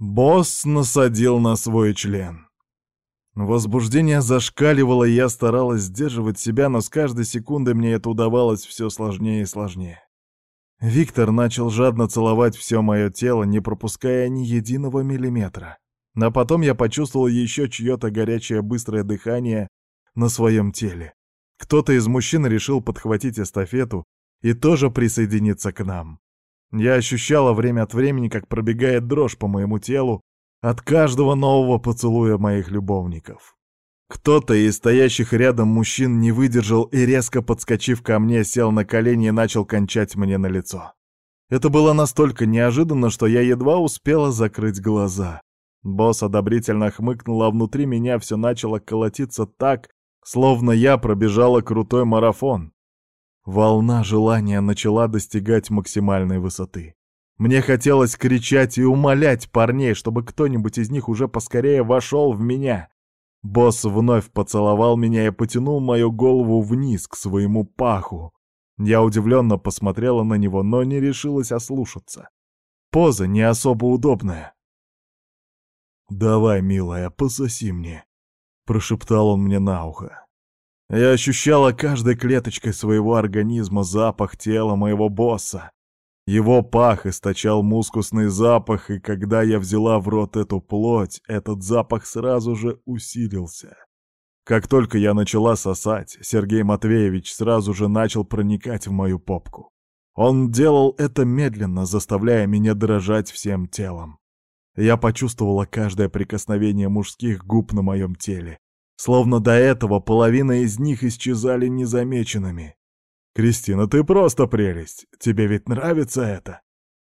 Босс насадил на свой член. Возбуждение зашкаливало, и я старалась сдерживать себя, но с каждой секундой мне это удавалось все сложнее и сложнее. Виктор начал жадно целовать все мое тело, не пропуская ни единого миллиметра. А потом я почувствовал еще чье-то горячее быстрое дыхание на своем теле. Кто-то из мужчин решил подхватить эстафету и тоже присоединиться к нам. Я ощущала время от времени, как пробегает дрожь по моему телу от каждого нового поцелуя моих любовников. Кто-то из стоящих рядом мужчин не выдержал и, резко подскочив ко мне, сел на колени и начал кончать мне на лицо. Это было настолько неожиданно, что я едва успела закрыть глаза. Босс одобрительно хмыкнул, а внутри меня все начало колотиться так, словно я пробежала крутой марафон. Волна желания начала достигать максимальной высоты. Мне хотелось кричать и умолять парней, чтобы кто-нибудь из них уже поскорее вошел в меня. Босс вновь поцеловал меня и потянул мою голову вниз к своему паху. Я удивленно посмотрела на него, но не решилась ослушаться. Поза не особо удобная. «Давай, милая, пососи мне», — прошептал он мне на ухо. Я ощущала каждой клеточкой своего организма запах тела моего босса. Его пах источал мускусный запах, и когда я взяла в рот эту плоть, этот запах сразу же усилился. Как только я начала сосать, Сергей Матвеевич сразу же начал проникать в мою попку. Он делал это медленно, заставляя меня дрожать всем телом. Я почувствовала каждое прикосновение мужских губ на моем теле. Словно до этого половина из них исчезали незамеченными. «Кристина, ты просто прелесть! Тебе ведь нравится это?»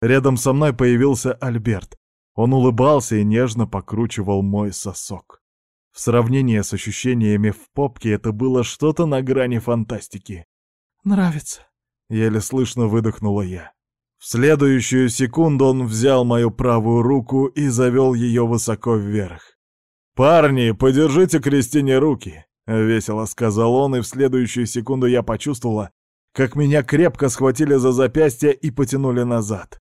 Рядом со мной появился Альберт. Он улыбался и нежно покручивал мой сосок. В сравнении с ощущениями в попке это было что-то на грани фантастики. «Нравится», — еле слышно выдохнула я. В следующую секунду он взял мою правую руку и завел ее высоко вверх. «Парни, подержите Кристине руки!» — весело сказал он, и в следующую секунду я почувствовала, как меня крепко схватили за запястье и потянули назад.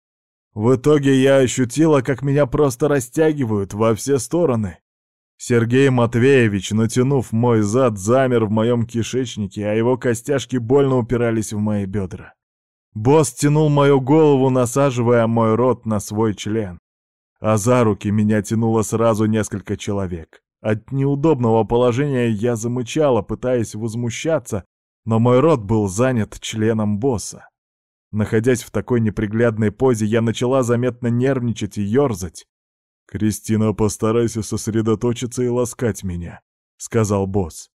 В итоге я ощутила, как меня просто растягивают во все стороны. Сергей Матвеевич, натянув мой зад, замер в моем кишечнике, а его костяшки больно упирались в мои бедра. Босс тянул мою голову, насаживая мой рот на свой член. А за руки меня тянуло сразу несколько человек. От неудобного положения я замычала, пытаясь возмущаться, но мой рот был занят членом босса. Находясь в такой неприглядной позе, я начала заметно нервничать и ерзать. «Кристина, постарайся сосредоточиться и ласкать меня», — сказал босс.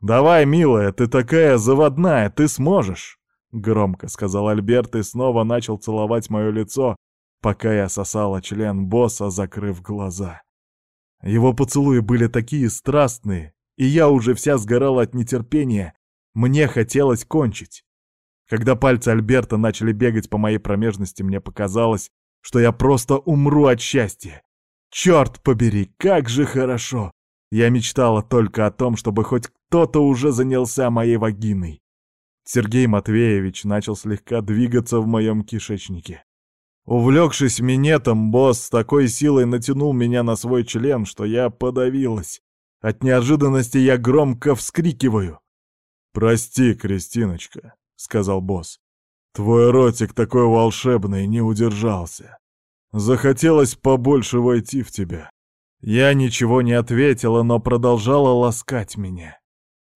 «Давай, милая, ты такая заводная, ты сможешь!» Громко сказал Альберт и снова начал целовать мое лицо, пока я сосала член босса, закрыв глаза. Его поцелуи были такие страстные, и я уже вся сгорала от нетерпения. Мне хотелось кончить. Когда пальцы Альберта начали бегать по моей промежности, мне показалось, что я просто умру от счастья. Черт побери, как же хорошо! Я мечтала только о том, чтобы хоть кто-то уже занялся моей вагиной. Сергей Матвеевич начал слегка двигаться в моем кишечнике. Увлекшись минетом, босс с такой силой натянул меня на свой член, что я подавилась. От неожиданности я громко вскрикиваю. «Прости, Кристиночка», — сказал босс. «Твой ротик такой волшебный, не удержался. Захотелось побольше войти в тебя». Я ничего не ответила, но продолжала ласкать меня.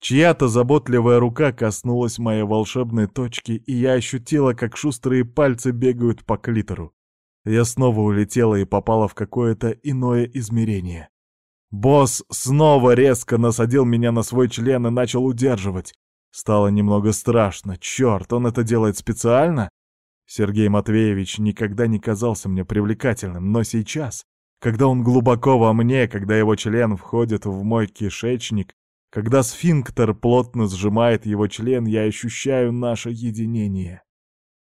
Чья-то заботливая рука коснулась моей волшебной точки, и я ощутила, как шустрые пальцы бегают по клитору. Я снова улетела и попала в какое-то иное измерение. Босс снова резко насадил меня на свой член и начал удерживать. Стало немного страшно. Черт, он это делает специально? Сергей Матвеевич никогда не казался мне привлекательным, но сейчас, когда он глубоко во мне, когда его член входит в мой кишечник, когда сфинктер плотно сжимает его член, я ощущаю наше единение.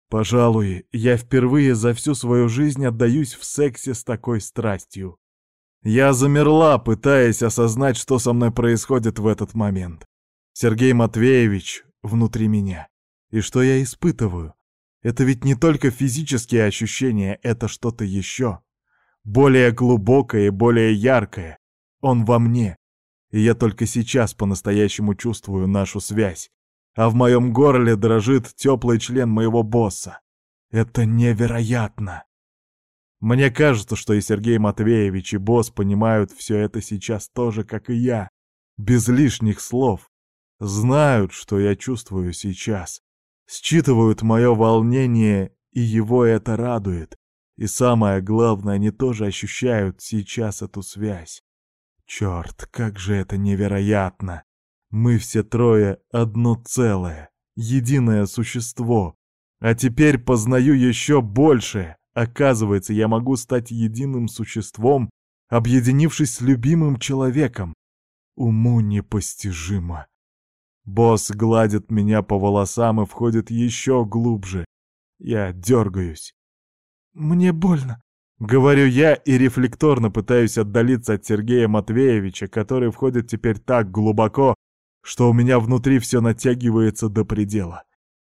Пожалуй, я впервые за всю свою жизнь отдаюсь в сексе с такой страстью. Я замерла, пытаясь осознать, что со мной происходит в этот момент. Сергей Матвеевич внутри меня. И что я испытываю? Это ведь не только физические ощущения, это что-то еще. более глубокое и более яркое. Он во мне. И я только сейчас по-настоящему чувствую нашу связь. А в моем горле дрожит теплый член моего босса. Это невероятно. Мне кажется, что и Сергей Матвеевич, и босс понимают все это сейчас тоже, как и я, без лишних слов. Знают, что я чувствую сейчас. Считывают мое волнение, и его это радует. И самое главное, они тоже ощущают сейчас эту связь. Черт, как же это невероятно! Мы все трое одно целое, единое существо. А теперь познаю еще больше. Оказывается, я могу стать единым существом, объединившись с любимым человеком. Уму непостижимо. Босс гладит меня по волосам и входит еще глубже. Я дергаюсь. «Мне больно», — говорю я и рефлекторно пытаюсь отдалиться от Сергея Матвеевича, который входит теперь так глубоко, что у меня внутри все натягивается до предела.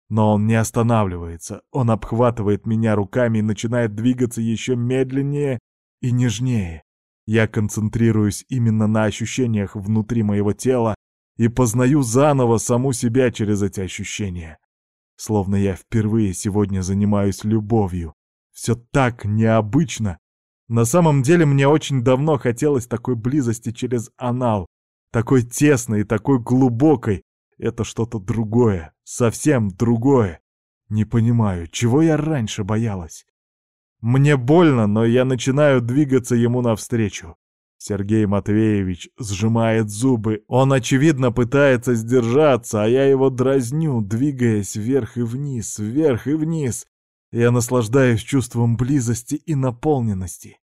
Но он не останавливается, он обхватывает меня руками и начинает двигаться еще медленнее и нежнее. Я концентрируюсь именно на ощущениях внутри моего тела и познаю заново саму себя через эти ощущения. Словно я впервые сегодня занимаюсь любовью. Все так необычно. На самом деле мне очень давно хотелось такой близости через анал, такой тесной и такой глубокой. Это что-то другое, совсем другое. Не понимаю, чего я раньше боялась. Мне больно, но я начинаю двигаться ему навстречу. Сергей Матвеевич сжимает зубы. Он, очевидно, пытается сдержаться, а я его дразню, двигаясь вверх и вниз, вверх и вниз. Я наслаждаюсь чувством близости и наполненности.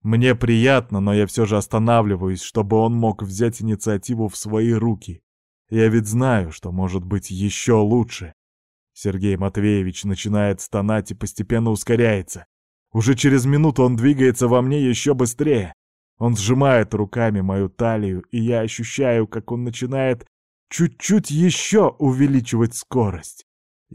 Мне приятно, но я все же останавливаюсь, чтобы он мог взять инициативу в свои руки. Я ведь знаю, что может быть еще лучше. Сергей Матвеевич начинает стонать и постепенно ускоряется. Уже через минуту он двигается во мне еще быстрее. Он сжимает руками мою талию, и я ощущаю, как он начинает чуть-чуть еще увеличивать скорость.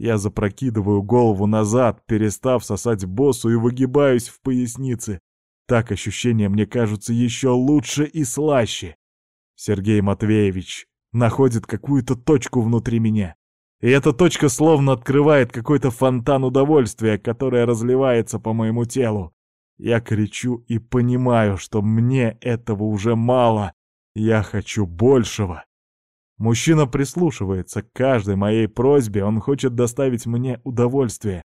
Я запрокидываю голову назад, перестав сосать боссу и выгибаюсь в пояснице. Так ощущения мне кажутся еще лучше и слаще. Сергей Матвеевич находит какую-то точку внутри меня. И эта точка словно открывает какой-то фонтан удовольствия, которое разливается по моему телу. Я кричу и понимаю, что мне этого уже мало. Я хочу большего. Мужчина прислушивается к каждой моей просьбе, он хочет доставить мне удовольствие.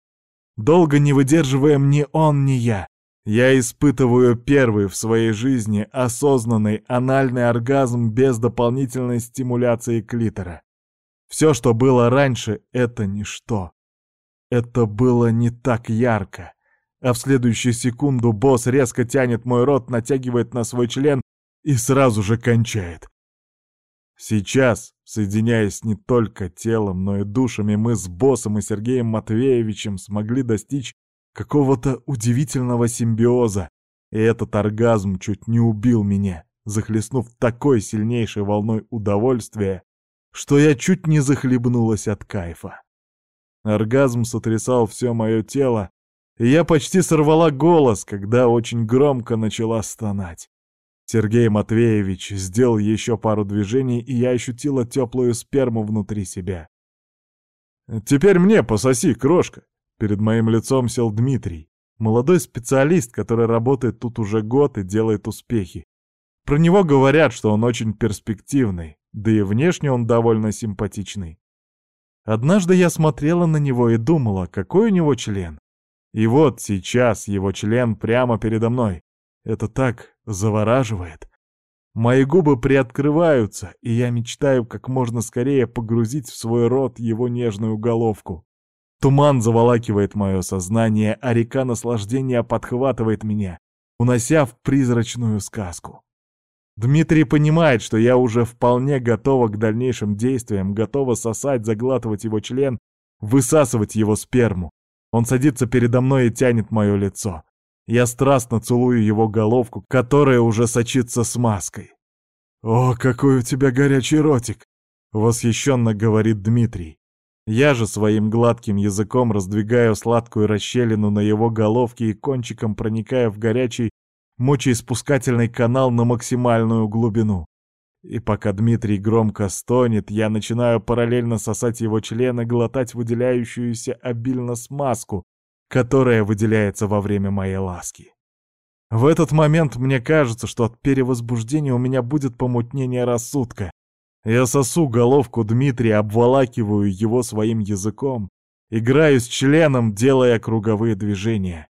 Долго не выдерживаем ни он, ни я. Я испытываю первый в своей жизни осознанный анальный оргазм без дополнительной стимуляции клитора. Все, что было раньше, это ничто. Это было не так ярко а в следующую секунду босс резко тянет мой рот, натягивает на свой член и сразу же кончает. Сейчас, соединяясь не только телом, но и душами, мы с боссом и Сергеем Матвеевичем смогли достичь какого-то удивительного симбиоза, и этот оргазм чуть не убил меня, захлестнув такой сильнейшей волной удовольствия, что я чуть не захлебнулась от кайфа. Оргазм сотрясал все мое тело, и я почти сорвала голос, когда очень громко начала стонать. Сергей Матвеевич сделал еще пару движений, и я ощутила теплую сперму внутри себя. «Теперь мне пососи, крошка!» Перед моим лицом сел Дмитрий, молодой специалист, который работает тут уже год и делает успехи. Про него говорят, что он очень перспективный, да и внешне он довольно симпатичный. Однажды я смотрела на него и думала, какой у него член. И вот сейчас его член прямо передо мной. Это так завораживает. Мои губы приоткрываются, и я мечтаю как можно скорее погрузить в свой рот его нежную головку. Туман заволакивает мое сознание, а река наслаждения подхватывает меня, унося в призрачную сказку. Дмитрий понимает, что я уже вполне готова к дальнейшим действиям, готова сосать, заглатывать его член, высасывать его сперму. Он садится передо мной и тянет мое лицо. Я страстно целую его головку, которая уже сочится смазкой. «О, какой у тебя горячий ротик!» — восхищенно говорит Дмитрий. Я же своим гладким языком раздвигаю сладкую расщелину на его головке и кончиком проникая в горячий мочеиспускательный канал на максимальную глубину. И пока Дмитрий громко стонет, я начинаю параллельно сосать его член и глотать выделяющуюся обильно смазку, которая выделяется во время моей ласки. В этот момент мне кажется, что от перевозбуждения у меня будет помутнение рассудка. Я сосу головку Дмитрия, обволакиваю его своим языком, играю с членом, делая круговые движения.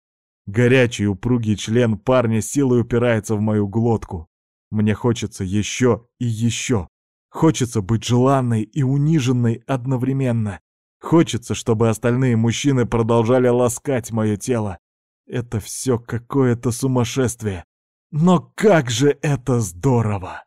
Горячий упругий член парня силой упирается в мою глотку. Мне хочется еще и еще. Хочется быть желанной и униженной одновременно. Хочется, чтобы остальные мужчины продолжали ласкать мое тело. Это все какое-то сумасшествие. Но как же это здорово!